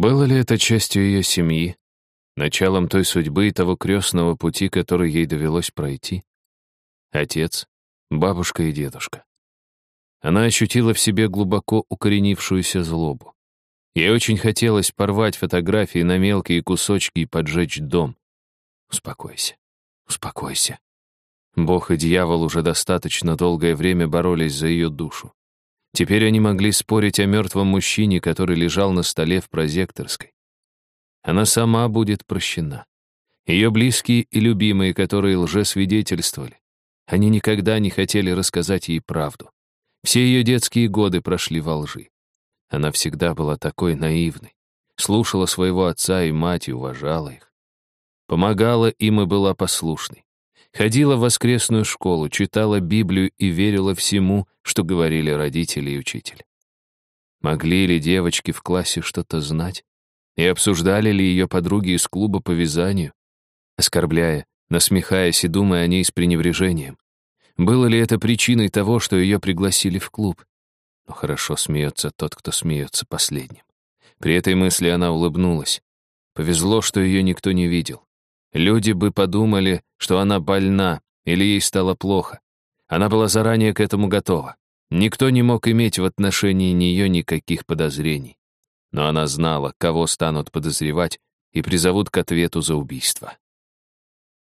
Было ли это частью ее семьи, началом той судьбы и того крестного пути, который ей довелось пройти? Отец, бабушка и дедушка. Она ощутила в себе глубоко укоренившуюся злобу. Ей очень хотелось порвать фотографии на мелкие кусочки и поджечь дом. Успокойся, успокойся. Бог и дьявол уже достаточно долгое время боролись за ее душу. Теперь они могли спорить о мертвом мужчине, который лежал на столе в прозекторской. Она сама будет прощена. Ее близкие и любимые, которые лжесвидетельствовали. Они никогда не хотели рассказать ей правду. Все ее детские годы прошли во лжи. Она всегда была такой наивной. Слушала своего отца и мать и уважала их. Помогала им и была послушной. Ходила в воскресную школу, читала Библию и верила всему, что говорили родители и учитель. Могли ли девочки в классе что-то знать? И обсуждали ли ее подруги из клуба по вязанию? Оскорбляя, насмехаясь и думая о ней с пренебрежением. Было ли это причиной того, что ее пригласили в клуб? Но хорошо смеется тот, кто смеется последним. При этой мысли она улыбнулась. Повезло, что ее никто не видел. Люди бы подумали, что она больна или ей стало плохо. Она была заранее к этому готова. Никто не мог иметь в отношении нее никаких подозрений. Но она знала, кого станут подозревать и призовут к ответу за убийство.